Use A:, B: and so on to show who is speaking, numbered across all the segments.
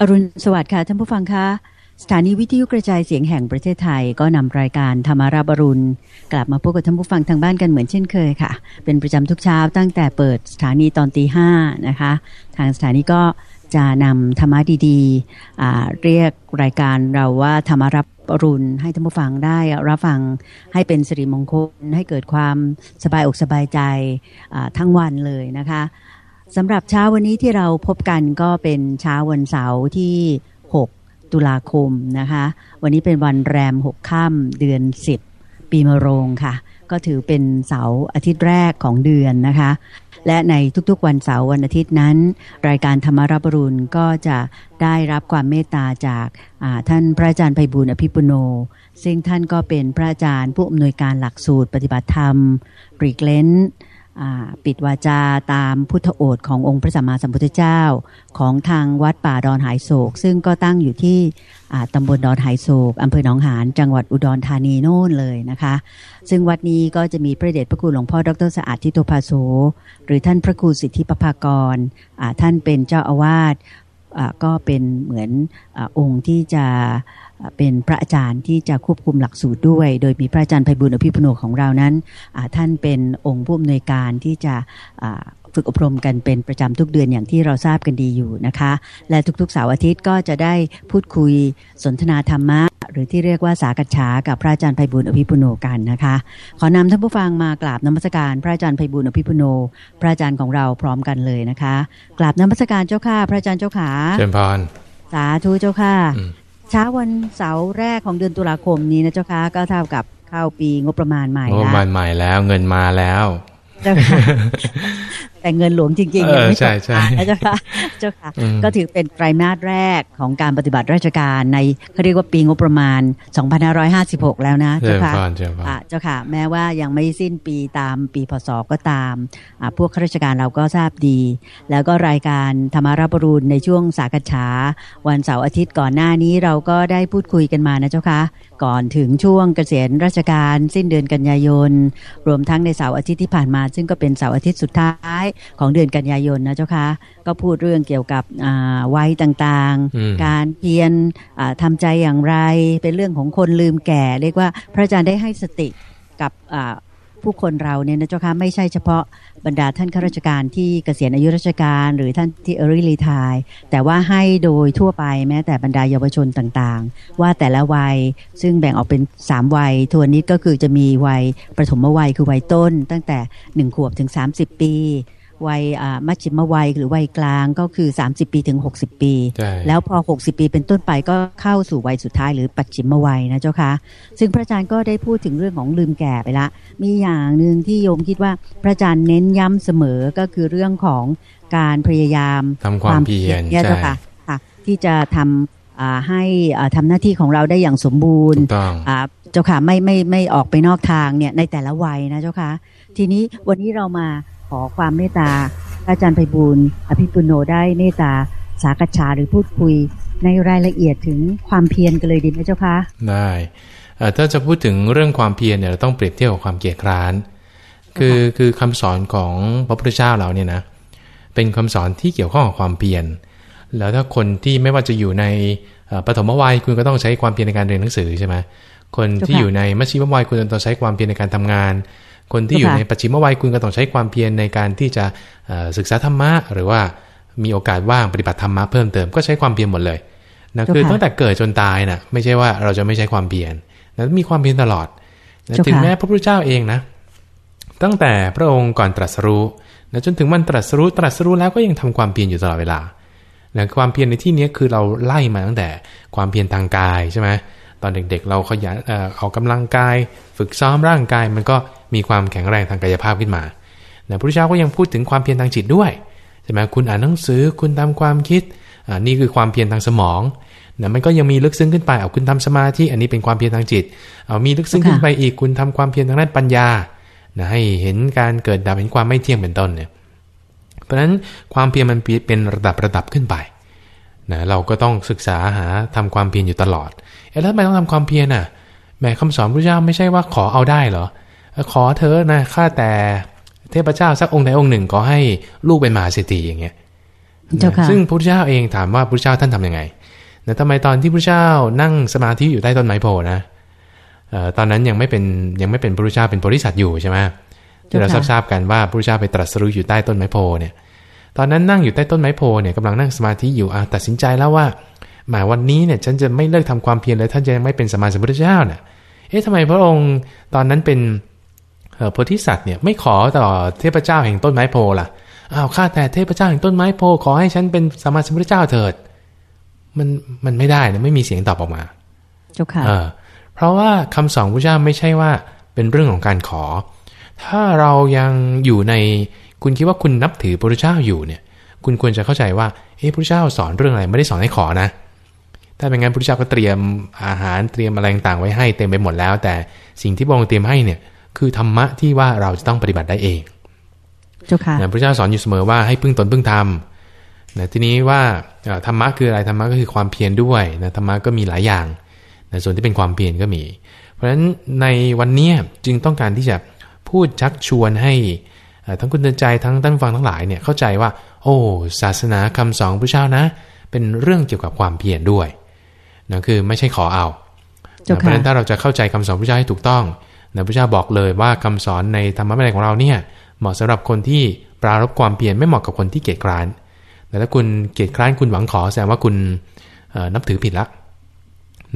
A: อรุณสวัสดิ์ค่ะท่านผู้ฟังคะสถานีวิทยุกระจายเสียงแห่งประเทศไทยก็นำรายการธรรมาราบรุณ กลับมาพบกับท่านผู้ฟังทางบ้านกันเหมือนเช่นเคยค่ะ เป็นประจำทุกเช้าตั้งแต่เปิดสถานีตอนตีห้านะคะ ทางสถานีก็จะนำธรรมะดีๆ เรียกรายการเราว่าธรรมารับรุณให้ท่านผู้ฟังได้รับฟังให้เป็นสิริมงคลให้เกิดความสบายอกสบายใจทั้งวันเลยนะคะ สำหรับเช้าวันนี้ที่เราพบกันก็เป็นเช้าวันเสาร์ที่ 6 ตุลาคมนะคะ วันนี้เป็นวันแรม 6 ค่ำเดือน 10 ปีมะโรงค่ะ ก็ถือเป็นเสาร์อาทิตย์แรกของเดือนนะคะ และในทุกๆวันเสาร์วันอาทิตย์นั้น รายการธรรมรับรุณก็จะได้รับความเมตตาจากท่านพระอาจารย์ไพบุญอภิปุโน ซึ่งท่านก็เป็นพระอาจารย์ผู้อำนวยการหลักสูตรปฏิบัติธรรมปรีกเลน ปิดวาจาตามพุทธโอษขององค์พระสัมมาสัมพุทธเจ้า ของทางวัดป่าดอนหายโศก ซึ่งก็ตั้งอยู่ที่ตำบลดอนหายโศกอำเภอหนองหานจังหวัดอุดรธานีโน่นเลยนะคะ ซึ่งวัดนี้ก็จะมีพระเดชพระคุณหลวงพ่อดรสะอาดทิโตภาโสหรือท่านพระครูสิทธิปภากรท่านเป็นเจ้าอาวาสก็เป็นเหมือนอองค์ที่จะ เป็นพระอาจารย์ที่จะควบคุมหลักสูตรด้วย โดยมีพระอาจารย์ไพบุญอภิปุโนของเรานั้น ท่านเป็นองค์ผู้อำนวยการที่จะฝึกอบรมกันเป็นประจำทุกเดือนอย่างที่เราทราบกันดีอยู่นะคะ และทุกๆเสาร์อาทิตย์ก็จะได้พูดคุยสนทนาธรรมะ หรือที่เรียกว่าสากัจฉากับพระอาจารย์ไพบุญอภิปุโนกันนะคะ ขอนำท่านผู้ฟังมากราบนมัสการพระอาจารย์ไพบุญอภิปุโน พระอาจารย์ของเราพร้อมกันเลยนะคะกราบนมัสการเจ้าค่ะพระอาจารย์เจ้าขา
B: เชิญพร
A: สาธุเจ้าค่ะ เช้าวันเสาร์แรกของเดือนตุลาคมนี้นะเจ้าค่ะก็เท่ากับเข้าปีงบประมาณใหม่
B: แล้วงบประมาณใหม่แล้วเงินมาแล้ว
A: แต่เงินหลวงจริง
B: ๆยังไม่ใช่ใช่
A: เจ้าค่ะ เจ้าค่ะ ก็ถือเป็นไตรมาสแรกของการปฏิบัติราชการในเขาเรียกว่าปีงบประมาณ 2556 แล้วนะเจ้าค่ะเจ้าค่ะ แม้ว่ายังไม่สิ้นปีตามปีพศก็ตามพวกข้าราชการเราก็ทราบดี แล้วก็รายการธรรมาราบรูนในช่วงสากฉา วันเสาร์อาทิตย์ก่อนหน้านี้เราก็ได้พูดคุยกันมานะเจ้าค่ะก่อนถึงช่วงเกษียณราชการสิ้นเดือนกันยายน รวมทั้งในเสาร์อาทิตย์ที่ผ่านมา ซึ่งก็เป็นเสาร์อาทิตย์สุดท้ายของเดือนกันยายนนะเจ้าคะ ก็พูดเรื่องเกี่ยวกับวัยต่างๆ การเพียรทำใจอย่างไร เป็นเรื่องของคนลืมแก่ เรียกว่าพระอาจารย์ได้ให้สติกับผู้คนเราเนี่ยนะเจ้าค่ะไม่ใช่เฉพาะบรรดาท่านข้าราชการที่เกษียณอายุราชการ หรือท่านที่เอริลีทาย แต่ว่าให้โดยทั่วไปแม้แต่บรรดาเยาวชนต่างๆ ว่าแต่ละวัยซึ่งแบ่งออกเป็น 3 วัยทวนนี้ก็คือจะมีวัยประถมวัยคือวัยต้น ตั้งแต่ 1 ขวบถึง 30 ปี วัยมัชชิมวัยหรือวัยกลางก็คือ 30 ปีถึง 60 ปี แล้วพอ 60 ปีเป็นต้นไปก็เข้าสู่วัยสุดท้ายหรือปัจฉิมวัยนะเจ้าคะซึ่งพระอาจารย์ก็ได้พูดถึงเรื่องของลืมแก่ไปละ มีอย่างหนึ่งที่โยมคิดว่าพระอาจารย์เน้นย้ำเสมอก็คือเรื่องของการพยายาม
B: ทำความเพียร
A: ใช่ค่ะที่จะทำให้ทำหน้าที่ของเราได้อย่างสมบูรณ์เจ้าค่ะไม่ไม่ไม่ออกไปนอกทางเนี่ยในแต่ละวัยนะเจ้าค่ะทีนี้วันนี้เรามา ขอความเมตตาอาจารย์ไพบูลอภิปุโนได้เมตตาสากฉาหรือพูดคุยในรายละเอียดถึงความเพียรกันเลยดีไหมเจ้าคะ
B: ได้ถ้าจะพูดถึงเรื่องความเพียรเนี่ยเราต้องเปรียบเทียบกับความเกียจคร้าน คือคือคำสอนของพระพุทธเจ้าเราเนี่ยนะเป็นคำสอนที่เกี่ยวข้องกับความเพียรแล้วถ้าคนที่ไม่ว่าจะอยู่ในปฐมวัยคุณก็ต้องใช้ความเพียรในการเรียนหนังสือใช่ไหมคนที่อยู่ในมัชชิมวัยคุณต้องใช้ความเพียรในการทำงาน คนที่อยู่ในปัจฉิมวัยคุณก็ต้องใช้ความเพียรในการที่จะศึกษาธรรมะ หรือว่ามีโอกาสว่างปฏิบัติธรรมะเพิ่มเติมก็ใช้ความเพียรหมดเลยนะคือตั้งแต่เกิดจนตายนะ่ะไม่ใช่ว่าเราจะไม่ใช้ความเพียรนะมีความเพียรตลอดนะถึงแม้พระพุทธเจ้าเองนะ ตั้งแต่พระองค์ก่อนตรัสรู้นะจนถึงมันตรัสรู้ตรัสรู้แล้วก็ยังทำความเพียรอยู่ตลอดเวลานะความเพียรในที่นี้คือเราไล่มาตั้งแต่ความเพียรทางกายใช่ไหมตอนเด็กๆ เราขยันออกกำลังกาย ฝึกซ้อมร่างกายมันก็มี ความแข็งแรงทางกายภาพขึ้นมาพระพุทธเจ้าก็ยังพูดถึงความเพียรทางจิตด้วยใช่ไหมคุณอ่านหนังสือคุณทำความคิดอ่านี่คือความเพียรทางสมองนะมันก็ยังมีลึกซึ้งขึ้นไปเอาคุณทำสมาธิอันนี้เป็นความเพียรทางจิตเอามีลึกซึ้งขึ้นไปอีกคุณทำความเพียรทางด้านปัญญานะให้เห็นการเกิดดับเห็นความไม่เที่ยงเป็นต้นเนี่ยเพราะฉะนั้นความเพียรมันเป็นระดับระดับขึ้นไปนะเราก็ต้องศึกษาหาทำความเพียรอยู่ตลอดเอ๊ะแล้วทำไมต้องทำความเพียรน่ะแม่คำสอนพระเจ้าไม่ใช่ว่าขอเอาได้เหรอ ขอเธอนะข้าแต่เทพเจ้าสักองค์ใดองค์หนึ่งก็ให้ลูกเป็นมหาเศรษฐีอย่างเงี้ย
A: เจ้าค่ะ
B: ซึ่งพระพุทธเจ้าเองถามว่าพระพุทธเจ้าท่านทํำยังไงแต่ทำไมตอนที่พระพุทธเจ้านั่งสมาธิอยู่ใต้ต้นไม้โพนะเอ่อตอนนั้นยังไม่เป็นยังไม่เป็นพระพุทธเจ้าเป็นโพธิสัตว์อยู่ใช่ไหมที่เราทราบๆกันว่าพระพุทธเจ้าไปตรัสรู้อยู่ใต้ต้นไม้โพเนี่ย ตอนนั้นนั่งอยู่ใต้ต้นไม้โพเนี่ยกำลังนั่งสมาธิอยู่อะตัดสินใจแล้วว่าหมายวันนี้เนี่ยฉันจะไม่เลิกทำความเพียรเลยท่านจะยังไม่เป็นสมมาสัมพุทธเจ้าเนี่ยเอ๊ะทำไมพระองค์ตอนนั้นเป็นเอ่อ โพธิสัตว์เนี่ยไม่ขอต่อเทพเจ้าแห่งต้นไม้โพล่ะอ้าวข้าแต่เทพเจ้าแห่งต้นไม้โพขอให้ฉันเป็นสมมาสัมพุทธเจ้าเถิด มันมันไม่ได้นะไม่มีเสียงตอบออกมา
A: เจ้าค่ะ
B: เออเพราะว่าคำสอนพระเจ้าไม่ใช่ว่าเป็นเรื่องของการขอ ถ้าเรายังอยู่ในคุณคิดว่าคุณนับถือพระเจ้าอยู่เนี่ย คุณควรจะเข้าใจว่าเฮ้พระเจ้าสอนเรื่องอะไรไม่ได้สอนให้ขอนะถ้าเป็นงั้นพระเจ้าก็เตรียมอาหารเตรียมอะไรต่างๆไว้ให้เต็มไปหมดแล้ว แต่สิ่งที่พระองค์เตรียมให้เนี่ย คือธรรมะที่ว่าเราจะต้องปฏิบัติได้เอง
A: เจ้าค่ะ
B: นะพระเจ้าสอนอยู่เสมอว่าให้พึ่งตนพึ่งธรรมนะทีนี้ว่าเอ่อธรรมะคืออะไรธรรมะก็คือความเพียรด้วยนะธรรมะก็มีหลายอย่างนะส่วนที่เป็นความเพียรก็มี เพราะฉะนั้นในวันเนี้ยจึงต้องการที่จะพูดชักชวนให้เอ่อทั้งคุณเตือนใจทั้งท่านฟังทั้งหลายเนี่ยเข้าใจว่า โอ้ ศาสนาคำสอนพระเจ้านะ เป็นเรื่องเกี่ยวกับความเพียรด้วยนะคือไม่ใช่ขอเอา
A: เจ้า
B: เพ
A: ค่ะ
B: ราะฉะนั้นถ้าเราจะเข้าใจคำสอนพระเจ้าให้ถูกต้อง นะพระเจ้าบอกเลยว่าคำสอนในธรรมะวินัยของเราเนี่ยเหมาะสำหรับคนที่ปรารบความเพียรไม่เหมาะกับคนที่เกียจคร้าน แต่ถ้าคุณเกียจคร้านคุณหวังขอแสดงว่าคุณเอ่อนับถือผิดละ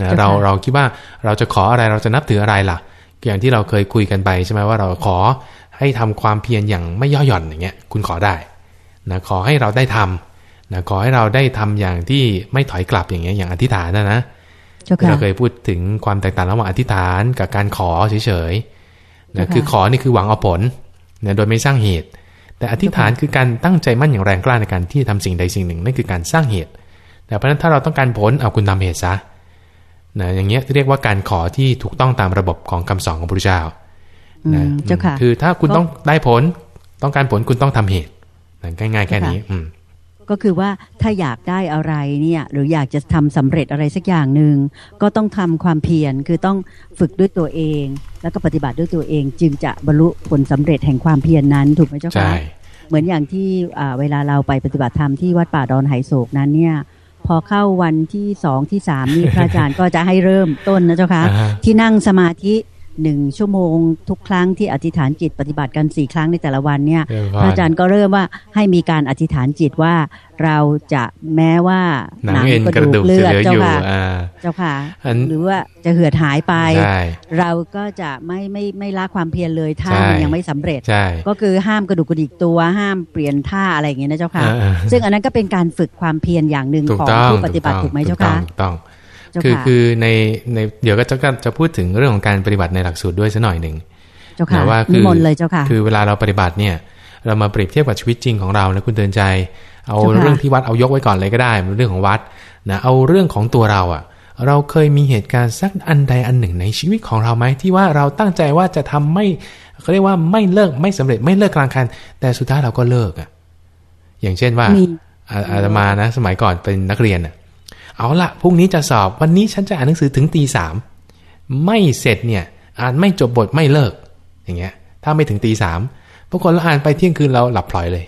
B: นะเราเราคิดว่าเราจะขออะไรเราจะนับถืออะไรล่ะ อย่างที่เราเคยคุยกันไปใช่ไหมว่าเราขอให้ทำความเพียรอย่างไม่ย่อหย่อนอย่างเงี้ยคุณขอได้นะขอให้เราได้ทำนะขอให้เราได้ทำอย่างที่ไม่ถอยกลับอย่างเงี้ยอย่างอธิษฐานนะนะ
A: เจ้า
B: ที่
A: ค่ะ
B: เราเคยพูดถึงความแตกต่างระหว่างอธิษฐานกับการขอเฉยๆนะ
A: ค่ะ
B: คือขอนี่คือหวังเอาผลนะโดยไม่สร้างเหตุ แต่อธิษฐานคือการตั้งใจมั่นอย่างแรงกล้าในการที่จะทำสิ่งใดสิ่งหนึ่งนั่นคือการสร้างเหตุ แต่เพราะฉะนั้นถ้าเราต้องการผลเอาคุณทำเหตุซะนะอย่างเงี้ยเรียกว่าการขอที่ถูกต้องตามระบบของคำสอนของพระพุทธเจ้า
A: อื
B: นะ
A: มเจ้าค่ะ
B: คือถ้าคุณต้องได้ผลต้องการผลคุณต้องทำเหตุนะง่ายๆแค่นี้ อืม
A: ก็คือว่าถ้าอยากได้อะไรเนี่ยหรืออยากจะทำสำเร็จอะไรสักอย่างหนึ่งก็ต้องทำความเพียรคือต้องฝึกด้วยตัวเอง แล้วก็ปฏิบัติด้วยตัวเอง จึงจะบรรลุผลสำเร็จแห่งความเพียรนั้นถูกไหมเจ้า
B: ใช่
A: คะเหมือนอย่างที่อ่าเวลาเราไปปฏิบัติธรรมที่วัดป่าดอนไหโศกนั้นเนี่ยพอเข้าวันที่สองที่สามนี่พระอาจารย์ก็จะให้เริ่มต้นนะเจ้าคะ
B: อ่าฮะ
A: ที่นั่งสมาธิ หนึ่งชั่วโมงทุกครั้งที่อธิษฐานจิตปฏิบัติกันสี่ครั้งในแต่ละวันเนี่ย
B: เดี๋ยว
A: พ
B: ก่
A: ระ
B: น
A: อาจารย์ก็เริ่มว่าให้มีการอธิษฐานจิตว่าเราจะแม้ว่า
B: หนังเอ็นกระดูก
A: เลื
B: จะ
A: อด
B: เหลือ
A: เจ้า
B: อยู่
A: ค่ะ
B: อ่า
A: เจ้าค่ะ
B: อัน
A: หรือว่าจะเหือดหายไป
B: ใช่
A: เราก็จะไม่ไม่ไม่ละความเพียรเลยถ้า
B: ใช่
A: มันยังไม่สำเร็จ
B: ใช่
A: ก็คือห้ามกระดุกกระดิกตัวห้ามเปลี่ยนท่าอะไรอย่างเงี้ยนะเจ้าค่ะ
B: อ่า
A: ซึ่งอันนั้นก็เป็นการฝึกความเพียรอย่างหนึ่ง
B: ถูก
A: ของ
B: ต้อง
A: ผู้ปฏิบัติถูกไหมเจ้าค่ะ
B: ถูกต้อง
A: เจ้า
B: คือ
A: ค่ะ
B: คือในในเดี๋ยวก็จะจะพูดถึงเรื่องของการปฏิบัติในหลักสูตรด้วยสักหน่อยหนึ่ง
A: เจ้าค่ะ
B: นะว่า
A: นิมนต์เลยเจ้าค่ะ
B: คือเวลาเราปฏิบัติเนี่ย เรามาเปรียบเทียบกับชีวิตจริงของเรานะคุณเตือนใจ เอา
A: เจ้าค่ะ
B: เรื่องที่วัดเอายกไว้ก่อนเลยก็ได้มันเรื่องของวัดนะเอาเรื่องของตัวเราอะ่ะ เราเคยมีเหตุการณ์สักอันใดอันหนึ่งในชีวิตของเราไหมที่ว่าเราตั้งใจว่าจะทำไม่เขาเรียกว่าไม่เลิกไม่สำเร็จไม่เลิกกลางคัน แต่สุดท้ายเราก็เลิกอะ่ะ อย่างเช่นว่า
A: มี
B: อาอาตมานะ สมัยก่อนเป็นนักเรียนอะ เอาละพรุ่งนี้จะสอบวันนี้ฉันจะอ่านหนังสือถึงตีสามไม่เสร็จเนี่ยอ่านไม่จบบทไม่เลิก อย่างเงี้ย ถ้าไม่ถึงตีสามปรากฏเราอ่านไปเที่ยงคืนเราหลับพลอยเลย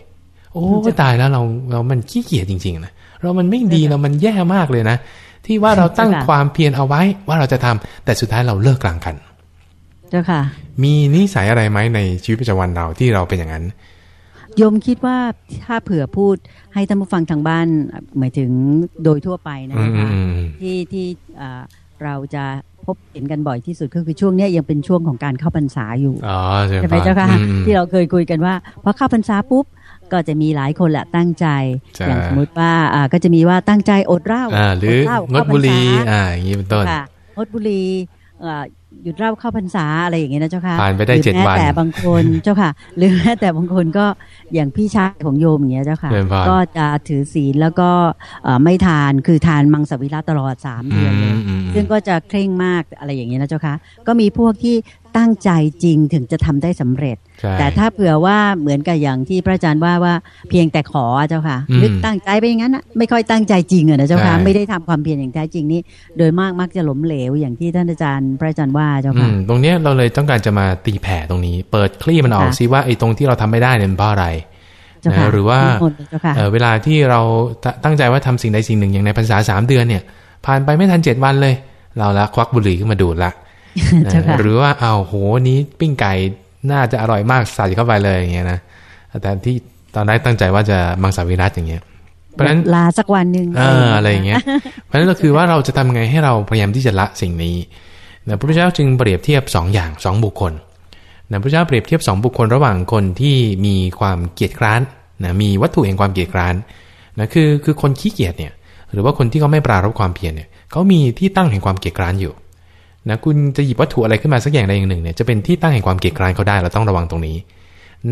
B: โอ้ตายแล้วเราเรามันขี้เกียจจริงๆนะเรามันไม่ดีเรามันแย่มากเลยนะที่ว่าเราตั้ง
A: เจ้าค่ะ
B: ความเพียรเอาไว้ว่าเราจะทำแต่สุดท้ายเราเลิกกลางคัน
A: เจ้าค่ะ
B: มีนิสัยอะไรไหมในชีวิตประจำวันเราที่เราเป็นอย่างนั้น
A: โยมคิดว่าถ้าเผื่อพูดให้ท่านผู้ฟังทางบ้าน หมายถึงโดยทั่วไปนะ
B: อืม
A: คะ
B: อืมอืม
A: ที่ที่อ่าเราจะพบเห็นกันบ่อยที่สุดก็คือช่วงเนี้ยยังเป็นช่วงของการเข้าพรรษาอยู่
B: อ๋อใช่
A: ใช่ไหมเจ้าค่ะ
B: อืม
A: ที่เราเคยคุยกันว่าพอเข้าพรรษาปุ๊บก็จะมีหลายคนแหละตั้งใจ
B: ใช่
A: อย่างสมมติว่าอ่าก็จะมีว่าตั้งใจอดเหล้า
B: อ่าหรือ
A: ดเหล้าง
B: ดบุหรี่
A: เข้าพรรษา
B: อ่าอย่างนี้เป็นต้น
A: ค่ะงดบุหรี่เอ่อ หยุดเหล้าเข้าพรรษาอะไรอย่างเงี้ยนะเจ้าค่ะ
B: ผ่านไปได้
A: หรือ
B: เจ็ด
A: แม้
B: วัน
A: แต่บางคนเจ้าค่ะ หรือแม้แต่บางคนก็อย่างพี่ชายของโยมอย่างเงี้ยเจ้าค่ะ
B: เดินผ่าน
A: ก็จะถือศีลแล้วก็เอ่อไม่ทานคือทานมังสวิรัตตลอดสาม
B: อื
A: เดือนเลย
B: มอืม
A: ซึ่งก็จะเคร่งมากอะไรอย่างเงี้ยนะเจ้าค่ะ ก็มีพวกที่ ตั้งใจจริงถึงจะทำได้สำเร็จ
B: ใช่
A: แต่ถ้าเผื่อว่าเหมือนกับอย่างที่พระอาจารย์ว่าว่าเพียงแต่ขออะเจ้าค่ะ
B: อืม
A: นึกตั้งใจไปอย่างนั้นนะไม่ค่อยตั้งใจจริงอะนะเจ้าค่ะ
B: ใช่
A: ไม่ได้ทำความเพียรอย่างแท้จริงนี่โดยมากมักจะหล้มเหลวอย่างที่ท่านอาจารย์พระอาจารย์ว่าเจ้า
B: อื
A: ค่ะ
B: มตรงเนี้ยเราเลยต้องการจะมาตีแผ่ตรงนี้ เปิดคลี่มันออก
A: ค่ะ
B: ซิว่าไอ้ตรงที่เราทำไม่ได้เนี่ยมันเพราะอะไร
A: เจ้าค่ะ
B: นะหรือว่า
A: นิมนต์เลยเจ้าค่ะ
B: เอ่อเวลาที่เราตตั้งใจว่าทำสิ่งใดสิ่งหนึ่งอย่างในพรรษาสามเดือนเนี่ย ผ่านไปไม่ทันเจ็ดวันเลย เราละควักบุหรี่ขึ้นมาดูดละ
A: เจ้าค่ะ
B: หรือว่าเอาวโหนี้ปิ้งไก่น่าจะอร่อยมากใส่เข้าไปเลยอย่างเงี้ยนะแต่ที่ตอนแรกตั้งใจว่าจะมังสวิรัตอย่างเงี้ย เพราะฉะนั้น
A: ลาสักวันหนึ่ง
B: เอออะไรอย่างเงี้ย เพราะฉะนั้นก็คือว่าเราจะทำไงให้เราพยายามที่จะละสิ่งนี้นะพระพุทธเจ้าจึงเปรียบเทียบสองอย่างสองบุคคลนะพระพุทธเจ้าเปรียบเทียบสองบุคคลระหว่างคนที่มีความเกียจคร้านนะมีวัตถุแห่งความเกียจคร้านนะคือคือคนขี้เกียจเนี่ย หรือว่าคนที่เขาไม่ปรารบความเพียรเนี่ยเขามีที่ตั้งแห่งความเกียจคร้านอยู่ นะคุณจะหยิบวัตถุอะไรขึ้นมาสักอย่างใดอย่างหนึ่งเนี่ยจะเป็นที่ตั้งแห่งความเกลียจคร้านเขาได้เราต้องระวังตรงนี้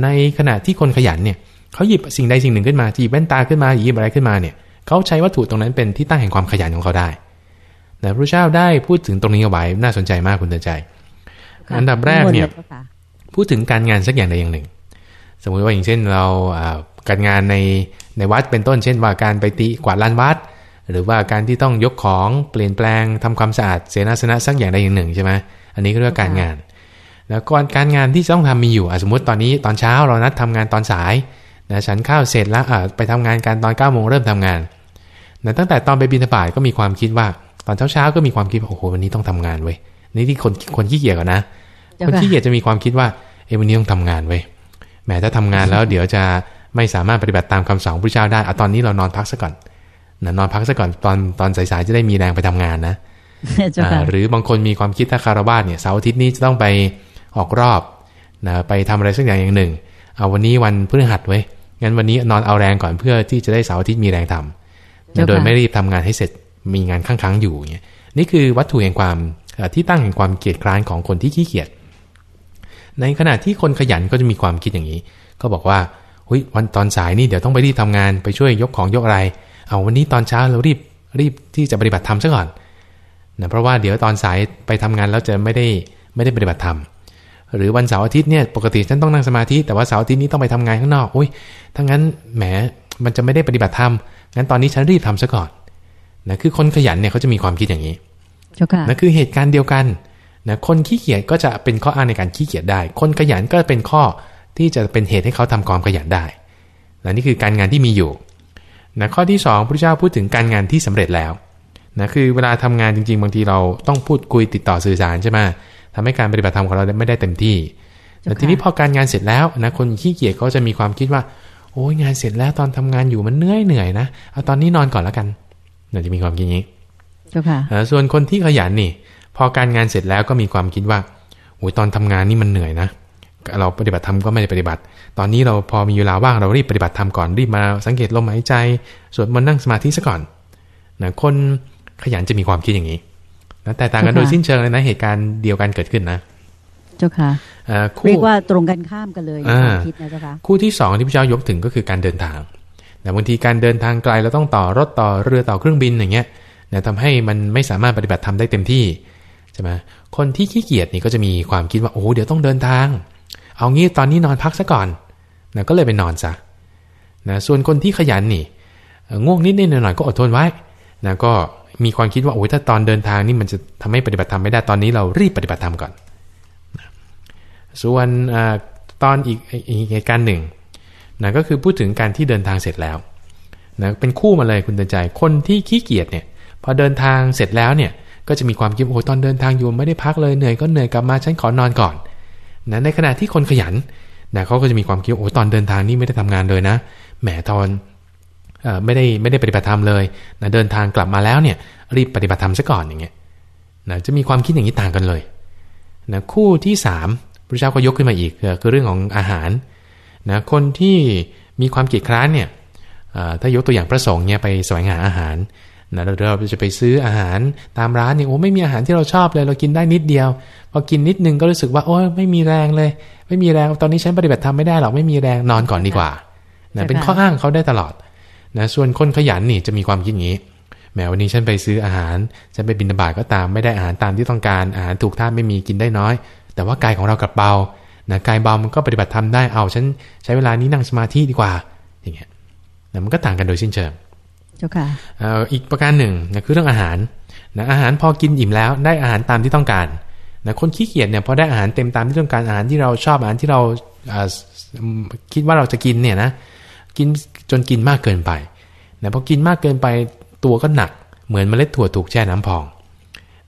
B: ในขณะที่คนขยันเนี่ยเขาหยิบสิ่งใดสิ่งหนึ่งขึ้นมาหยิบแว่นตาขึ้นมาหยิบอะไรขึ้นมาเนี่ยเขาใช้วัตถุตรงนั้นเป็นที่ตั้งแห่งความขยันของเขาได้นะพระเจ้าได้พูดถึงตรงนี้เอาไว้น่าสนใจมากคุณเตือนใจ อันดับแรกเนี่ยพูดถึงการงานสักอย่างใดอย่างหนึ่ง สมมุติว่าอย่างเช่นเราการงานในในวัดเป็นต้นเช่นว่าการไปตีกวาดลานวัด หรือว่าการที่ต้องยกของเปลี่ยนแปลงทำความสะอาดเสนาสนะสักอย่างใดอย่างหนึ่งใช่ไหมอันนี้ก็เรียกว่าการงาน แล้วก่อนการงานที่ต้องทำมีอยู่อะสมมติตอนนี้ตอนเช้าเรานัดทำงานตอนสายนะฉันข้าวเสร็จแล้วอะไปทำงานกันตอน9ก้าโมงเริ่มทำงานนะตั้งแต่ตอนไปบินทบาทก็มีความคิดว่า ตอนเช้าเช้าๆก็มีความคิดว่าโอ้โหวันนี้ต้องทำงานเว้ยนี่ที่คนคนขี้เกียจก่อนนะ
A: เจ้า
B: คน
A: ค่ะ
B: ขี้เกียจจะมีความคิดว่าเอ้วันนี้ต้องทำงานเว้ยแหมถ้าทำงานแล้วเดี๋ยวจะไม่สามารถปฏิบัติตามคำสอนของพระเจ้าได้เอาตอนนี้เรานอนพักซะก่อน นะนอนพักซะก่อนตอนตอนสายๆจะได้มีแรงไปทำงานนะ
A: เจ้าค่ะ
B: อ่าหรือบางคนมีความคิดถ้าคารวาสเนี่ยเสาร์อาทิตย์นี้จะต้องไปออกรอบนะไปทำอะไรสักอย่างอย่างหนึ่ง เอาวันนี้วันพฤหัสเว้ยงั้นวันนี้นอนเอาแรงก่อนเพื่อที่จะได้เสาร์อาทิตย์มีแรงทำนะโดยไม่รีบทำงานให้เสร็จมีงานค้างๆอยู่อย่างเงี้ยนี่คือวัตถุแห่งความเอ่อที่ตั้งแห่งความเกียจคร้านของคนที่ขี้เกียจในขณะที่คนขยันก็จะมีความคิดอย่างนี้ ก็บอกว่าหุยวันตอนสายนี่เดี๋ยวต้องไปรีบทำงานไปช่วยยกของยกอะไร เอาวันนี้ตอนเช้าเรารีบรีบที่จะปฏิบัติธรรมซะก่อนนะเพราะว่าเดี๋ยวตอนสายไปทำงานแล้วจะไม่ได้ไม่ได้ปฏิบัติธรรมหรือวันเสาร์อาทิตย์เนี่ยปกติฉันต้องนั่งสมาธิแต่ว่าเสาร์อาทิตย์นี้ต้องไปทำงานข้างนอกอุ้ยถ้างั้นแหมมันจะไม่ได้ปฏิบัติธรรมงั้นตอนนี้ฉันรีบทำซะก่อนนะคือคนขยันเนี่ยเขาจะมีความคิดอย่างนี้
A: เจ้าค่ะ
B: นั่นคือเหตุการณ์เดียวกันนะคนขี้เกียจก็จะเป็นข้ออ้างในการขี้เกียจได้ คนขยันก็เป็นข้อที่จะเป็นเหตุให้เขาทำความขยันได้และนี่คือการงานที่มีอยู่ นะข้อที่สองพระเจ้าพูดถึงการงานที่สำเร็จแล้วนะคือเวลาทำงานจริง ๆ บางทีเราต้องพูดคุยติดต่อสื่อสารใช่ไหมทำให้การปฏิบัติธรรมของเราไม่ได้เต็มที่แต่ทีนี้พอการงานเสร็จแล้วนะคนขี้เกียจเขาจะมีความคิดว่าโอ้ยงานเสร็จแล้วตอนทำงานอยู่มันเหนื่อยเหนื่อยนะเอาตอนนี้นอนก่อนแล้วกันเราจะมีความคิดอย่างนี้
A: เจ้าค่ะ
B: เอ่อส่วนคนที่ขยันนี่ พอการงานเสร็จแล้วก็มีความคิดว่าโอ้ยตอนทำงานนี่มันเหนื่อยนะ เราปฏิบัติธรรมก็ไม่ได้ปฏิบัติ ตอนนี้เราพอมีเวลาว่างเรารีบปฏิบัติธรรมก่อนรีบมาสังเกตลมหายใจสวดมนต์นั่งสมาธิซะก่อนนะคนขยันจะมีความคิดอย่างนี้นะแต่ต่างกันโดยสิ้นเชิงเลยนะเหตุการณ์เดียวกันเกิดขึ้นนะ
A: เจ้าค่ะ
B: เอ่อ
A: เรี
B: คู่
A: ยกว่าตรงกันข้ามกันเลยใน
B: อ่า
A: ความคิดนะเจ้าค่ะ
B: คู่ที่สองที่พระเจ้ายกถึงก็คือการเดินทางแต่บางทีการเดินทางไกลเราต้องต่อรถต่อเรือต่อเครื่องบินอย่างเงี้ยนะทำให้มันไม่สามารถปฏิบัติธรรมได้เต็มที่ใช่ไหมคนที่ขี้เกียจนี่ก็จะมีความคิดว่าโอ้เดี๋ยวต้องเดินทาง เอางี้ตอนนี้นอนพักซะก่อนนะก็เลยไปนอนซะนะส่วนคนที่ขยันนี่ง่วงนิดนิดหน่อยๆก็อดทนไว้นะก็มีความคิดว่าโอ้ยถ้าตอนเดินทางนี่มันจะทำให้ปฏิบัติธรรมไม่ได้ตอนนี้เรารีบปฏิบัติธรรมก่อนนะส่วนอตอนอีกกเหตุการณ์หนึ่งนะก็คือพูดถึงการที่เดินทางเสร็จแล้วนะเป็นคู่มาเลยคุณเตือนใจ คนที่ขี้เกียจเนี่ยพอเดินทางเสร็จแล้วเนี่ยก็จะมีความคิดโอ้ยตอนเดินทางอยู่ไม่ได้พักเลยเหนื่อยก็เหนื่อยกลับมาฉันขอนอนก่อน นะในขณะที่คนขยันนะเขาก็จะมีความคิดโอ้ยตอนเดินทางนี่ไม่ได้ทำงานเลยนะแหมตอนออไม่ได้ไม่ได้ปฏิบัติธรรมเลยนะเดินทางกลับมาแล้วเนี่ยรีบปฏิบัติธรรมซะก่อนอย่างเงี้ยนะจะมีความคิดอย่างนี้ต่างกันเลยนะคู่ที่สามพระเจ้าก็ยกขึ้นมาอีกคือเรื่องของอาหารนะคนที่มีความเกียจคร้านเนี่ยถ้ายกตัวอย่างพระสงฆ์เนี่ยไปแสวงหาอาหาร นะเราเราจะไปซื้ออาหารตามร้านเนี่ยโอ้ไม่มีอาหารที่เราชอบเลยเรากินได้นิดเดียว พอกินนิดนึงก็รู้สึกว่าโอ้ยไม่มีแรงเลย ไม่มีแรงตอนนี้ฉันปฏิบัติธรรมไม่ได้หรอกไม่มีแรงนอนก่อนดีกว่านะเป็นข้ออ้างเขาได้ตลอดนะส่วนคนขยันนี่จะมีความคิดอย่างนี้แม้วันนี้ฉันไปซื้ออาหาร ฉันไปบินบาตก็ตามไม่ได้อาหารตามที่ต้องการอาหารถูกท่าไม่มีกินได้น้อย แต่ว่ากายของเรากลับเบานะกายเบามันก็ปฏิบัติธรรมได้เอาฉันใช้เวลานี้นั่งสมาธิดีกว่า อย่างเงี้ยนะมันก็ต่างกันโดยสิ้นเชิง
A: เจ้าค่ะ
B: เอ่ออีกประการหนึ่งนะคือเรื่องอาหารนะอาหารพอกินอิ่มแล้วได้อาหารตามที่ต้องการนะคนขี้เกียจเนี่ยพอได้อาหารเต็มตามที่ต้องการอาหารที่เราชอบอาหารที่เราอ่าคิดว่าเราจะกินเนี่ยนะกินจนกินมากเกินไปนะพอกินมากเกินไปตัวก็หนักเหมือนเมล็ดถั่วถูกแช่น้ำพอง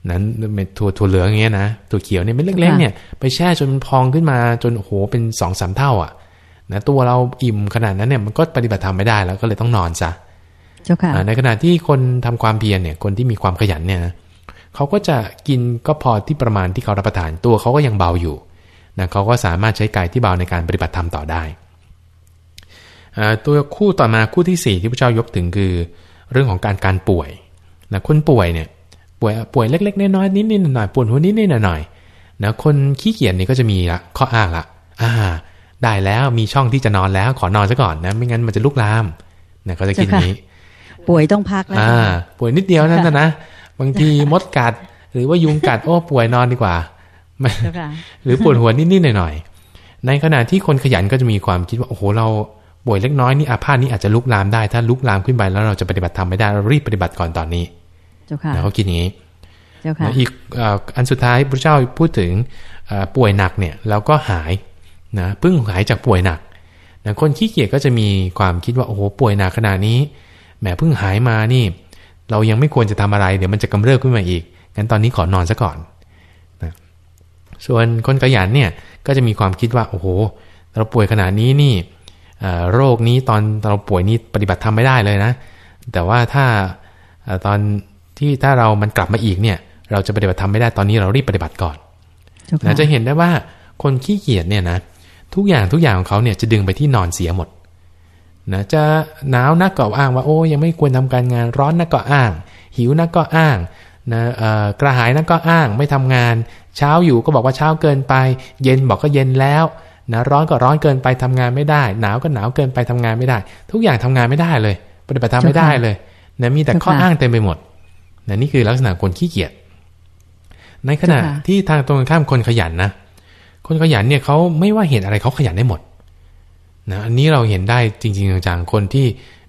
B: นั้นเม็ดถั่วถั่วเหลืองอย่างเงี้ยนะถั่วเขียวเนี่ยเม็ดเล็กๆเนี่ยไปแช่จนมันพองขึ้นมาจนโอ้โหเป็นสองสามเท่าอะนะตัวเราอิ่มขนาดนั้นเนี่ยมันก็ปฏิบัติธรรมไม่ได้แล้วก็เลยต้องนอนซะ
A: เจ้าค่ะ
B: อ่า ในขณะที่คนทำความเพียรเนี่ย คนที่มีความขยันเนี่ยนะเขาก็จะกินก็พอที่ประมาณที่เขารับประทานตัวเขาก็ยังเบาอยู่นะเขาก็สามารถใช้กายที่เบาในการปฏิบัติธรรมต่อได้อ่าตัวคู่ต่อมาคู่ที่สี่ที่พระเจ้ายกถึงคือ เรื่องของการการป่วยนะคนป่วยเนี่ยป่วยป่วยเล็ก ๆ น้อยๆนิดๆหน่อยๆปวดหัวนิดๆหน่อยๆนะคนขี้เกียจนี่ก็จะมีละข้ออ้างละอ่าได้แล้วมีช่องที่จะนอนแล้วขอนอนซะก่อนนะไม่งั้นมันจะลุกลามนะเขาจะคิดอย่างนี้
A: ป่วยต้องพักแล้ว
B: อ่า
A: ค่ะ
B: ป่วยนิดเดียวนั่นนะนะบางทีมดกัด หรือว่ายุงกัดโอ้ป่วยนอนดีกว่าไม่
A: เจ้าค่ะ
B: หรือปวดหัวนิดๆหน่อยๆในขณะที่คนขยันก็จะมีความคิดว่าโอ้โหเราป่วยเล็กน้อยนี่อาพาธนี่อาจจะลุกลามได้ ถ้าลุกลามขึ้นไปแล้วเราจะปฏิบัติทำไม่ได้เรารีบปฏิบัติก่อนตอนนี้
A: เจ้าค่ะ
B: นะเขาคิดอย่างนี้
A: เจ้าค่ะ
B: นะอีกเอ่ออันสุดท้ายพระเจ้าพูดถึงเอ่อป่วยหนักเนี่ยแล้วก็หายนะเพิ่งหายจากป่วยหนักนะคนขี้เกียจก็จะมีความคิดว่าโอ้โหป่วยหนักขนาดนี้ แหมเพิ่งหายมานี่ เรายังไม่ควรจะทำอะไร เดี๋ยวมันจะกำเริบขึ้นมาอีกงั้นตอนนี้ขอนอนซะก่อนนะส่วนคนขยันเนี่ยก็จะมีความคิดว่าโอ้โห เราป่วยขนาดนี้นี่เอ่อโรคนี้ตอนเราป่วยนี่ปฏิบัติทำไม่ได้เลยนะ แต่ว่าถ้าเอ่อตอนที่ถ้าเรามันกลับมาอีกเนี่ยเราจะปฏิบัติทำไม่ได้ตอนนี้เรารีบปฏิบัติก่อน
A: เจ้าค่ะ
B: นะจะเห็นได้ว่าคนขี้เกียจเนี่ยนะทุกอย่างทุกอย่างของเขาเนี่ยจะดึงไปที่นอนเสียหมด นะจะหนาวนักก็อ้างว่าโอ้ยังไม่ควรทำการงานร้อนนักก็อ้าง หิวนักก็อ้างนะเอ่อกระหายนักก็อ้างไม่ทำงาน เช้าอยู่ก็บอกว่าเช้าเกินไป เย็นบอกก็เย็นแล้วนะร้อนก็ร้อนเกินไปทำงานไม่ได้ หนาวก็หนาวเกินไปทำงานไม่ได้ ทุกอย่างทำงานไม่ได้เลย ปฏิบัติธรรมไม่ได้เลยนะมีแต่ข้ออ้างเต็มไปหมดนะนี่คือลักษณะคนขี้เกียจในขณะที่ทางตรงกันข้ามคนขยันนะคนขยันเนี่ยเขาไม่ว่าเหตุอะไรเขาขยันได้หมด นะอันนี้เราเห็นได้จริง ๆ จังๆคนที่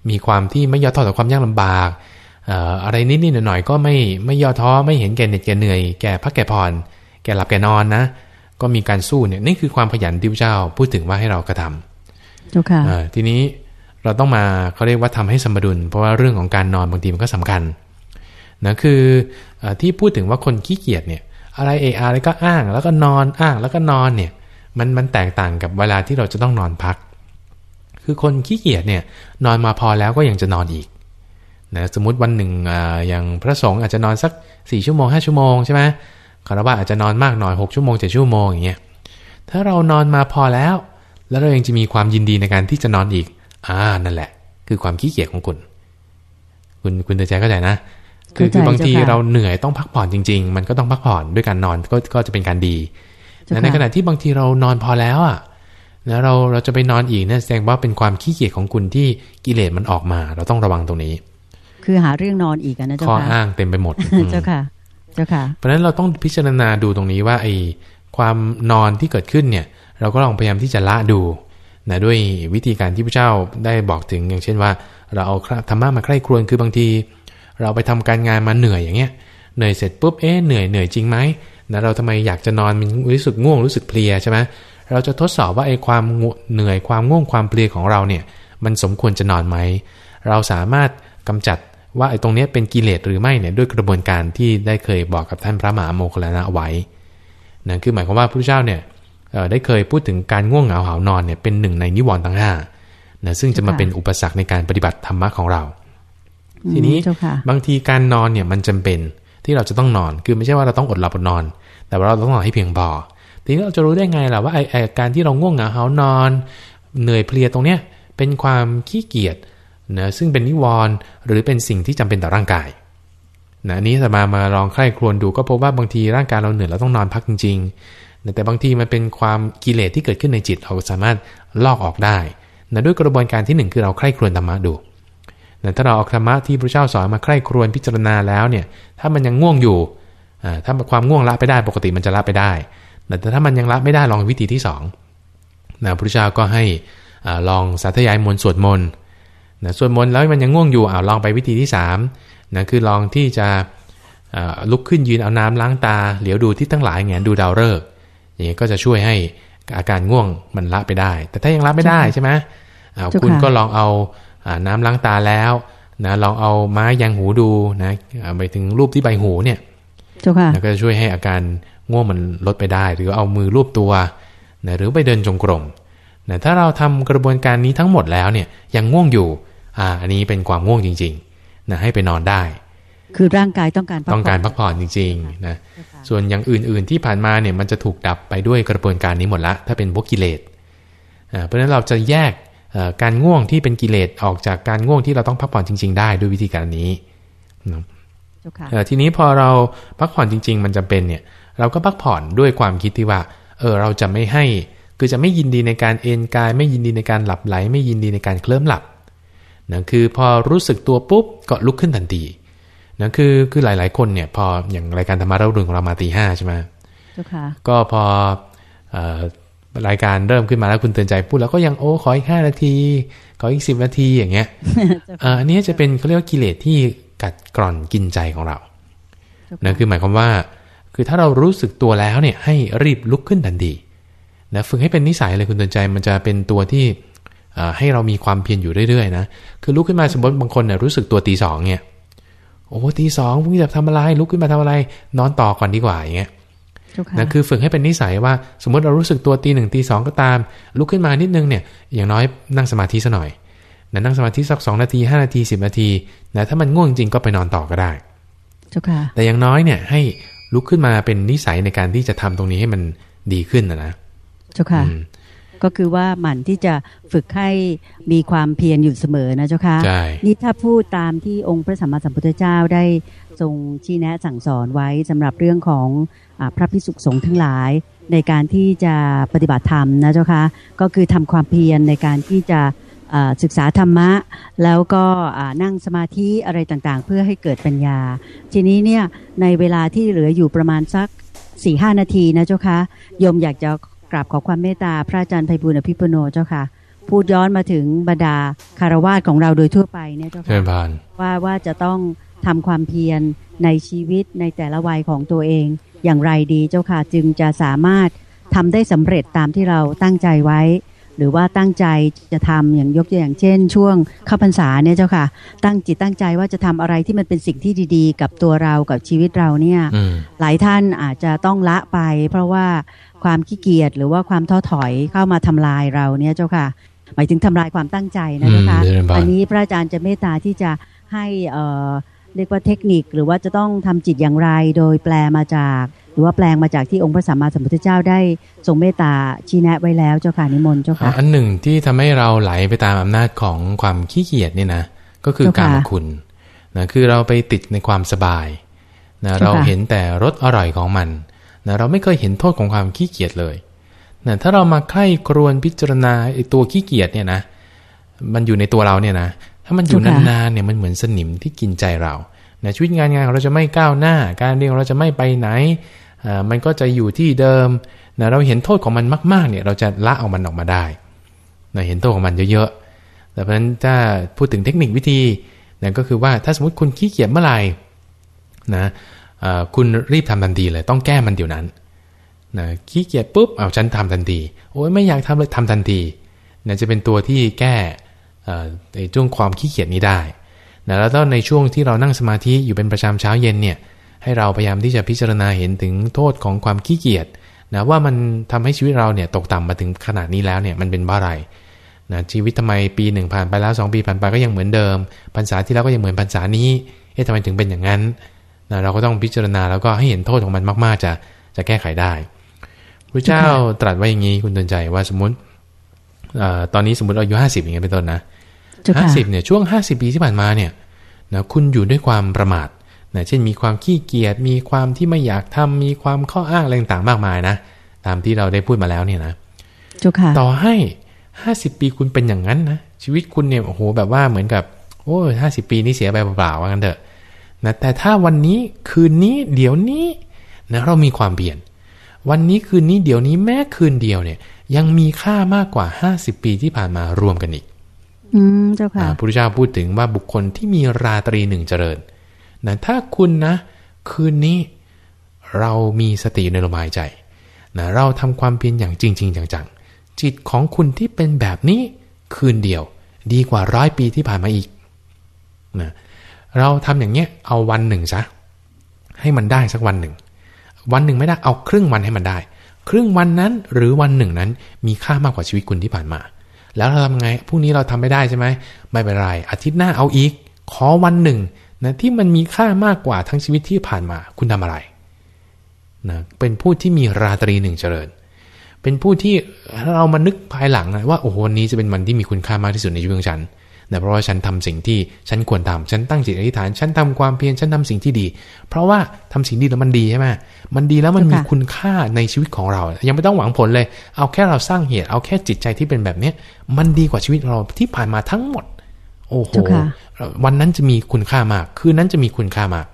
B: มีความที่ไม่ย่อท้อต่อความยากลำบากเอ่ออะไรนิดๆหน่อยๆก็ไม่ไม่ย่อท้อไม่เห็นแก่เหน็ดแก่เหนื่อยแก่พักแก่ผ่อน แก่หลับแก่นอนนะ ก็มีการสู้เนี่ยนี่คือความขยันที่พระเจ้าพูดถึงว่าให้เรากระทำ
A: เจ้าค่ะ
B: เอ่อทีนี้เราต้องมาเขาเรียกว่าทำให้สมดุล เพราะว่าเรื่องของการนอนบางทีมันก็สำคัญนะคือเออที่พูดถึงว่าคนขี้เกียจเนี่ย อะไรเออะไรก็อ้างแล้วก็นอนอ้างแล้วก็นอนเนี่ย มันมันแตกต่างกับเวลาที่เราจะต้องนอนพัก คือคนขี้เกียจเนี่ยนอนมาพอแล้วก็ยังจะนอนอีกนะสมมติวันหนึ่งอาอย่างพระสงฆ์อาจจะนอนสัก 4 ชั่วโมง 5 ชั่วโมงใช่ไหมคารวะอาจจะนอนมากหน่อย 6 ชั่วโมง7ชั่วโมงอย่างเงี้ยถ้าเรานอนมาพอแล้ว แล้วเรายังจะมีความยินดีในการที่จะนอนอีกอ่านั่นแหละ คือความขี้เกียจของคุณ คุณคุณเตอใจเข้าใจนะคือ
A: เข้าใจ
B: คือบางที
A: เจ้าค่ะ
B: เราเหนื่อยต้องพักผ่อนจริง ๆ มันก็ต้องพักผ่อนด้วยการนอนก็ก็จะเป็นการดี
A: เจ้าค่ะ
B: ในขณะที่บางทีเรานอนพอแล้วอะ แล้วเราเราจะไปนอนอีกเนี่ยแสดงว่าเป็นความขี้เกียจของคุณที่กิเลสมันออกมา เราต้องระวังตรงนี้
A: คือหาเรื่องนอนอีกอะนะเจ้า
B: ข้อ
A: ค่ะ
B: อ้างเต็มไปหมดอืม
A: เจ้าค่ะ เจ้าค่ะ
B: เพราะฉะนั้นเราต้องพิจารณาดูตรงนี้ว่าไอ้ความนอนที่เกิดขึ้นเนี่ย เราก็ลองพยายามที่จะละดูนะด้วยวิธีการที่พระเจ้าได้บอกถึงอย่างเช่นว่า เราเอาธรรมะมาใคร่ครวญคือบางที เราไปทำการงานมาเหนื่อยอย่างเงี้ยเหนื่อยเสร็จปุ๊บเอ๊ะเหนื่อยเหนื่อยจริงไหมนะเราทำไมอยากจะนอนมันรู้สึกง่วงรู้สึกเพลียใช่ไหม เราจะทดสอบว่าไอ้ความง่วเหนื่อยความง่วงความเพลียของเราเนี่ย มันสมควรจะนอนไหม เราสามารถกำจัดว่าไอ้ตรงเนี้ยเป็นกิเลสหรือไม่เนี่ยด้วยกระบวนการที่ได้เคยบอกกับท่านพระมหาโมคคัลลานะเอาไว้นั่นคือหมายความว่าพระพุทธเจ้าเนี่ยเอ่อได้เคยพูดถึงการง่วงเหงาหาวนอนเนี่ยเป็นหนึ่งในนิวรณ์ทั้งห้านะซึ่งจะมาเป็นอุปสรรคในการปฏิบัติธรรมะของเรา ทีนี้
A: อืมเจ้าค่ะ
B: บางทีการนอนเนี่ยมันจำเป็นที่เราจะต้องนอน คือไม่ใช่ว่าเราต้องอดหลับอดนอน แต่ว่าเราต้องนอนให้เพียงพอ ทีนี้เราจะรู้ได้ไงล่ะว่าไอไอการที่เราง่วงเหงาเหาวนอน เหนื่อยเพลียตรงเนี้ยเป็นความขี้เกียจนะซึ่งเป็นนิวรณ์หรือเป็นสิ่งที่จำเป็นต่อร่างกายนะอันนี้สมามาลองใคร่ครวญดูก็พบว่าบางทีร่างกายเราเหนื่อยเราต้องนอนพักจริงๆนะแต่บางทีมันเป็นความกิเลสที่เกิดขึ้นในจิตเราสามารถลอกออกได้นะด้วยกระบวนการที่หนึ่งคือเราใคร่ครวญธรรมะดูนะถ้าเราเอาธรรมะที่พระเจ้าสอนมาใคร่ครวญพิจารณาแล้วเนี่ยถ้ามันยังง่วงอยู่ถ้าความง่วงละไปได้ปกติมันจะละไปได้ แต่ถ้ามันยังละไม่ได้ลองวิธีที่สองนะพระเจ้าก็ให้อาลองสาธยายมนต์สวดมนต์นะสวดมนต์แล้วมันยังง่วงอยู่เอาลองไปวิธีที่สามนะคือลองที่จะอ่าลุกขึ้นยืนเอาน้ำล้างตา เหลียวดูที่ตั้งหลายแงนดูดาวฤกษ์อย่างนี้ก็จะช่วยให้อาการง่วงมันละไปได้ แต่ถ้ายังละไม่ได้ใช่ไหมอ่าคุณก็ลองเอาอาน้ำล้างตาแล้วนะลองเอาไม้ยังหูดูนะไปถึงรูปที่ใบหูเนี่ย
A: เจ้าค่ะ
B: นะก็จะช่วยให้อาการ ง่วงมันลดไปได้ หรือเอามือรูปตัวนะหรือไปเดินจงกรมนะถ้าเราทำกระบวนการนี้ทั้งหมดแล้วเนี่ยยังง่วงอยู่อ่าอันนี้เป็นความง่วงจริงๆนะให้ไปนอนได้
A: คือร่างกายต้องการพัก
B: ต้องการ
A: ผ่น
B: พักผ่อนจริงๆนะส่วนอย่างอื่นๆที่ผ่านมาเนี่ยมันจะถูกดับไปด้วยกระบวนการนี้หมดละ ถ้าเป็นพวกกิเลสอ่าเพราะฉะนั้นเราจะแยกเอ่อการง่วงที่เป็นกิเลสออกจากการง่วงที่เราต้องพักผ่อนจริง ๆ ได้ด้วยวิธีการนี้นะ
A: เจ้าค่ะ
B: เอ่อทีนี้พอเราพักผ่อนจริง ๆ มันจำเป็นเนี่ย เราก็พักผ่อนด้วยความคิดที่ว่า เออเราจะไม่ให้ คือจะไม่ยินดีในการเอนกาย ไม่ยินดีในการหลับไหล ไม่ยินดีในการเคลิ้มหลับนะคือพอรู้สึกตัวปุ๊บก็ลุกขึ้นทันทีนะคือคือหลาย ๆ คนเนี่ยพออย่างรายการธรรมะเราเรื่องของเรามาตีห้าใช่ไหม
A: เจ้าค่ะ
B: ก็พอเอ่อรายการเริ่มขึ้นมาแล้วคุณเตือนใจพูดแล้วก็ยังโอ้ขออีกห้านาที ขออีกสิบนาทีอย่างเงี้ยเอ่ออันนี้จะเป็นเขาเรียกว่ากิเลสที่กัดกร่อนกินใจของเรา
A: เจ้า
B: นะ
A: ค่ะ
B: คือหมายความว่า คือถ้าเรารู้สึกตัวแล้วเนี่ยให้รีบลุกขึ้นทันทีนะฝึกให้เป็นนิสัยเลยคุณเตือนใจมันจะเป็นตัวที่เอ่อให้เรามีความเพียรอยู่เรื่อยๆนะคือลุกขึ้นมาสมมติบางคนเนี่ยรู้สึกตัวตีสองเนี่ยโอ้ตีสองพรุ่งนี้จะทำอะไรลุกขึ้นมาทำอะไร นอนต่อก่อนดีกว่าอย่างเงี้ย
A: เจ้าค่ะ
B: นะคือฝึกให้เป็นนิสัยว่า สมมติเรารู้สึกตัวตีหนึ่งตีสองก็ตาม ลุกขึ้นมานิดนึงเนี่ยอย่างน้อยนั่งสมาธิซะหน่อยนะนั่งสมาธิสักสองนาทีห้านาทีสิบนาทีนะถ้ามันง่วงจริงก็ไปนอนต่อก็ได้
A: เจ้าค่ะ
B: แต่อย่างน้อยเนี่ยให้ ลุกขึ้นมาเป็นนิสัยในการที่จะทำตรงนี้ให้มันดีขึ้นนะนะ
A: เจ้าค่ะ
B: อืม
A: ก็คือว่าหมั่นที่จะฝึกให้มีความเพียรอยู่เสมอนะเจ้าค่ะ
B: ใช่
A: นี่ถ้าพูดตามที่องค์พระสัมมาสัมพุทธเจ้าได้ทรงชี้แนะสั่งสอนไว้สำหรับเรื่องของอาพระพิสุสงฆ์ทั้งหลาย ในการที่จะปฏิบัติธรรมนะเจ้าค่ะก็คือทำความเพียรในการที่จะอ่า ศึกษาธรรมะ แล้วก็อ่านั่งสมาธิอะไรต่างๆ เพื่อให้เกิดปัญญา ทีนี้เนี่ยในเวลาที่เหลืออยู่ประมาณสักสี่ห้านาทีนะเจ้าค่ะโยมอยากจะกราบขอความเมตตาพระอาจารย์ไพบุญอภิปุโนเจ้าค่ะ พูดย้อนมาถึงบรรดาคารวาสของเราโดยทั่วไปเนี่ยเจ้า
B: เชิ
A: ค่ะ
B: ญพาน
A: ว่าว่าจะต้องทำความเพียรในชีวิตในแต่ละวัยของตัวเอง อย่างไรดีเจ้าค่ะ จึงจะสามารถทำได้สำเร็จตามที่เราตั้งใจไว้ หรือว่าตั้งใจจะทำอย่างยกตัวอย่างเช่น ช่วงเข้าพรรษาเนี่ยเจ้าค่ะ ตั้งจิตตั้งใจว่าจะทำอะไรที่มันเป็นสิ่งที่ดี ๆ กับตัวเรากับชีวิตเราเนี่ย
B: อืม
A: หลายท่านอาจจะต้องละไป เพราะว่าความขี้เกียจหรือว่าความท้อถอยเข้ามาทำลายเราเนี่ยเจ้าค่ะ หมายถึงทำลายความตั้งใจนะเจ้าค่ะ
B: อืมเจริญพร
A: อันนี้พระอาจารย์จะเมตตาที่จะให้เอ่อเรียกว่าเทคนิคหรือว่าจะต้องทำจิตอย่างไรโดยแปลมาจากห รือว่าแปลงมาจากที่องค์พระสัมมาสัมพุทธเจ้าได้ทรงเมตตาชี้แนะไว้แล้วเจ้าค่ะนิมนต์เจ้าค่ะ
B: อันหนึ่งที่ทำให้เราไหลไปตามอำนาจของความขี้เกียจเนี่ยนะก็คือ
A: เจ้าค่ะ
B: การมคุณนะคือเราไปติดในความสบายนะ
A: เจ้าค่ะ
B: เราเห็นแต่รสอร่อยของมันนะเราไม่เคยเห็นโทษของความขี้เกียจเลยนะถ้าเรามาใคร่ครวญพิจารณาไอ้ตัวขี้เกียจเนี่ยนะมันอยู่ในตัวเราเนี่ยนะถ้ามันอยู่นานๆเนี่ยมันเหมือนสนิมที่กินใจเรานะชีวิตงานงานของเราจะไม่ก้าวหน้า การเรียนของเราจะไม่ไปไหนอ่า มันก็จะอยู่ที่เดิมนะเราเห็นโทษของมันมาก ๆ เนี่ย เราจะละเอามันออกมาได้นะเห็นโทษของมันเยอะๆแต่เพราะฉะนั้นถ้าพูดถึงเทคนิควิธีนะก็คือว่าถ้าสมมติคุณขี้เกียจเมื่อไหร่นะคุณรีบทำทันทีเลย ต้องแก้มันเดี๋ยวนั้นนะขี้เกียจปุ๊บเอาฉันทำทันทีโอ้ยไม่อยากทำเลยทำทันทีนะจะเป็นตัวที่แก้เอ่ในช่วงความขี้เกียจนี้ได้นะแล้วก็ในช่วงที่เรานั่งสมาธิอยู่เป็นประจำเช้าเย็นเนี่ย ให้เราพยายามที่จะพิจารณาเห็นถึงโทษของความขี้เกียจนะว่ามันทำให้ชีวิตเราเนี่ยตกต่ำมาถึงขนาดนี้แล้วเนี่ยมันเป็นเพราะอะไรนะชีวิตทำไมปีหนึ่งผ่านไปแล้วสองปีผ่านไปก็ยังเหมือนเดิมพรรษาที่แล้วก็ยังเหมือนพรรษานี้เอ๊ะทำไมถึงเป็นอย่างนั้นนะเราก็ต้องพิจารณาแล้วก็ให้เห็นโทษของมันมาก ๆ จะจะแก้ไขได้พระเจ้าตรัสไว้อย่างนี้คุณเตือนใจว่าสมมติเอ่อตอนนี้สมมติเราอายุห้าสิบอย่างเงี้ยเป็นต้นนะ
A: เจ้า
B: ห้า
A: ค่ะ
B: สิบเนี่ยช่วงห้าสิบปีที่ผ่านมาเนี่ยนะคุณอยู่ด้วยความประมาท นะเช่นมีความขี้เกียจมีความที่ไม่อยากทำมีความข้ออ้างอะไรต่างๆมากมายนะ ตามที่เราได้พูดมาแล้วเนี่ยนะ
A: เจ้าค่ะ
B: ต่อให้ห้าสิบปีคุณเป็นอย่างนั้นนะชีวิตคุณเนี่ยโอ้โหแบบว่าเหมือนกับ โอ้ห้าสิบปีนี่เสียไปเปล่าๆว่างั้นเถอะนะแต่ถ้าวันนี้คืนนี้เดี๋ยวนี้นะเรามีความเปลี่ยน วันนี้คืนนี้เดี๋ยวนี้แม้คืนเดียวเนี่ย ยังมีค่ามากกว่า50ปีที่ผ่านมารวมกันอีก
A: อืมเจ้าค่ะ
B: อ่าพระพุทธเจ้าพูดถึงว่าบุคคลที่มีราตรีหนึ่งเจริญ นะถ้าคุณนะ คืนนี้เรามีสติในลมหายใจนะเราทำความเพียรอย่างจริงๆจังๆ จิตของคุณที่เป็นแบบนี้คืนเดียว ดีกว่าร้อยปีที่ผ่านมาอีกนะเราทำอย่างเงี้ยเอาวันหนึ่งซะให้มันได้สักวันหนึ่ง วันหนึ่งไม่ได้เอาครึ่งวันให้มันได้ ครึ่งวันนั้นหรือวันหนึ่งนั้น มีค่ามากกว่าชีวิตคุณที่ผ่านมา แล้วเราทำไงพรุ่งนี้เราทำไม่ได้ใช่ไหมไม่เป็นไรอาทิตย์หน้าเอาอีก ขอวันหนึ่ง นะที่มันมีค่ามากกว่าทั้งชีวิตที่ผ่านมาคุณทำอะไรนะเป็นผู้ที่มีราตรีหนึ่งเจริญ เป็นผู้ที่เรามานึกภายหลังนะว่าโอ้โหวันนี้จะเป็นวันที่มีคุณค่ามากที่สุดในชีวิตของฉันนะเพราะว่าฉันทำสิ่งที่ฉันควรทำฉันตั้งจิตอธิษฐาน ฉันทำความเพียรฉันทาสิ่งที่ดี เพราะว่าทำสิ่งดีแล้วมันดีใช่ไหมมันดีแล้วมันมีคุณค่าในชีวิตของเรา ยังไม่ต้องหวังผลเลย เอาแค่เราสร้างเหตุ เอาแค่จิตใจที่เป็นแบบเนี้ยมันดีกว่าชีวิตเราที่ผ่านมาทั้งหมด โอ้โหวันนั้นจะมีคุณค่ามาก คืนนั้นจะมีคุณค่ามาก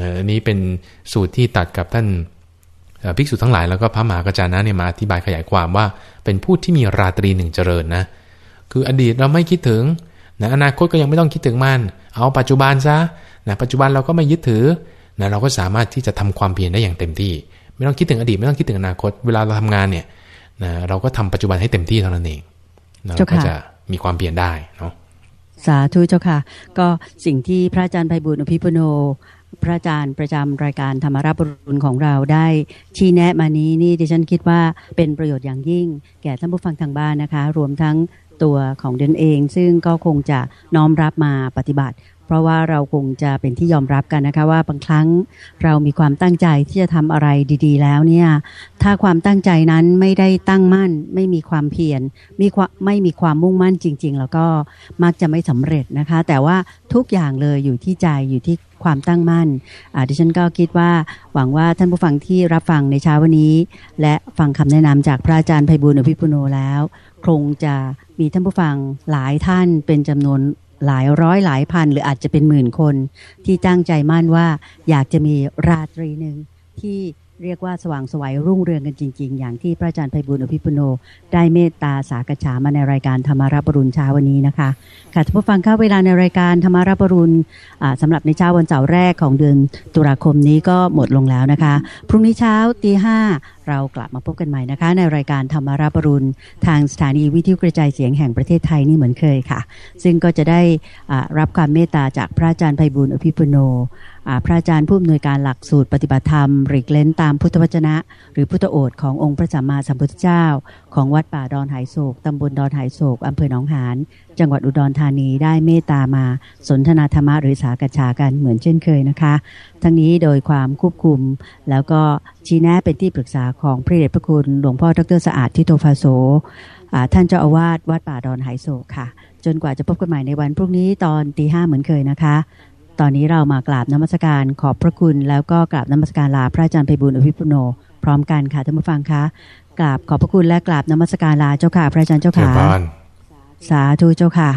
B: นะนี้เป็นสูตรที่ตัดกับท่านภิกษุทั้งหลายแล้วก็พระมหากระจานะเนี่ยมาอธิบายขยายความว่าเป็นผู้ที่มีราตรีหนึ่งเจริญนะ คืออดีตเราไม่คิดถึงนะอนาคตก็ยังไม่ต้องคิดถึงมัน เอาปัจจุบันซะนะปัจจุบันเราก็ไม่ยึดถือนะเราก็สามารถที่จะทำความเพียรได้อย่างเต็มที่ ไม่ต้องคิดถึงอดีตไม่ต้องคิดถึงอนาคต เวลาเราทำงานเนี่ยนะเราก็ทำปัจจุบันให้เต็มที่เท่านั้นเองเราก็จะ มีความเพียรได้เนาะ
A: สาธุเจ้าค่ะ ก็สิ่งที่พระอาจารย์ไพบุญอภิปุโน พระอาจารย์ประจำรายการธรรมาราบรุณของเราได้ชี้แนะมานี้นี่ดิฉันคิดว่าเป็นประโยชน์อย่างยิ่ง แก่ท่านผู้ฟังทางบ้านนะคะ รวมทั้ง ตัวของเดนเอง ซึ่งก็คงจะน้อมรับมาปฏิบัติ เพราะว่าเราคงจะเป็นที่ยอมรับกันนะคะว่าบางครั้งเรามีความตั้งใจที่จะทำอะไรดี ๆ แล้วเนี่ยถ้าความตั้งใจนั้นไม่ได้ตั้งมั่น ไม่มีความเพียรมีความไม่มีความมุ่งมั่นจริง ๆ แล้วก็มักจะไม่สำเร็จนะคะ แต่ว่าทุกอย่างเลยอยู่ที่ใจอยู่ที่ความตั้งมั่นดิฉันก็คิดว่าหวังว่าท่านผู้ฟังที่รับฟังในเช้าวันนี้ และฟังคำแนะนำจากพระอาจารย์ไพบุญอภิปุโนแล้ว คงจะมีท่านผู้ฟังหลายท่านเป็นจำนวนหลายร้อยหลายพัน หรืออาจจะเป็นหมื่นคน ที่ตั้งใจมั่นว่าอยากจะมีราตรีหนึ่งที่ เรียกว่าสว่างสวัยรุ่งเรืองกันจริง ๆ อย่างที่พระอาจารย์ไพบุญอภิปุโน ได้เมตตาสากฉามาในรายการธรรมารับรุณเช้าวันนี้นะคะค่ะท่านผู้ฟังเข้าเวลาในรายการธรรมารับรุณสำหรับในเช้าวันเสาร์แรกของเดือนตุลาคมนี้ก็หมดลงแล้วนะคะ พรุ่งนี้เช้าตีห้าเรากลับมาพบกันใหม่นะคะ ในรายการธรรมาราบรุณทางสถานีวิทยุกระจายเสียงแห่งประเทศไทยนี่เหมือนเคยค่ะ ซึ่งก็จะได้รับความเมตตาจากพระอาจารย์ไพบุญอภิปุโน พระอาจารย์ผู้อำนวยการหลักสูตรปฏิบัติธรรมหริกเล้นตามพุทธวจนะ หรือพุทธโอษขององค์พระสัมมาสัมพุทธเจ้า ของวัดป่าดอนไหโศกตำบลดอนไหโศกอำเภอหนองหานจังหวัดอุดรธานีได้เมตตามา สนทนาธรรมะหรือสากฉากันเหมือนเช่นเคยนะคะ ทั้งนี้โดยความควบคุม แล้วก็ชี้แนะเป็นที่ปรึกษาของพระเดชพระคุณหลวงพ่อดรสะอาดทิโตฟาโซท่านเจ้าอาวาสวัดป่าดอนไหโศกค่ะ จนกว่าจะพบกันใหม่ในวันพรุ่งนี้ตอนตีห้าเหมือนเคยนะคะ ตอนนี้เรามากราบนมัสการขอบพระคุณแล้วก็กราบนมัสการลาพระอาจารย์ไพบุญอภิปุโน พร้อมกันค่ะท่านผู้ฟังคะกราบขอบพระคุณและกราบนมัสการลาเจ้าค่ะ พระอาจารย์เจ้าค่ะสาธุเจ้าค่ะ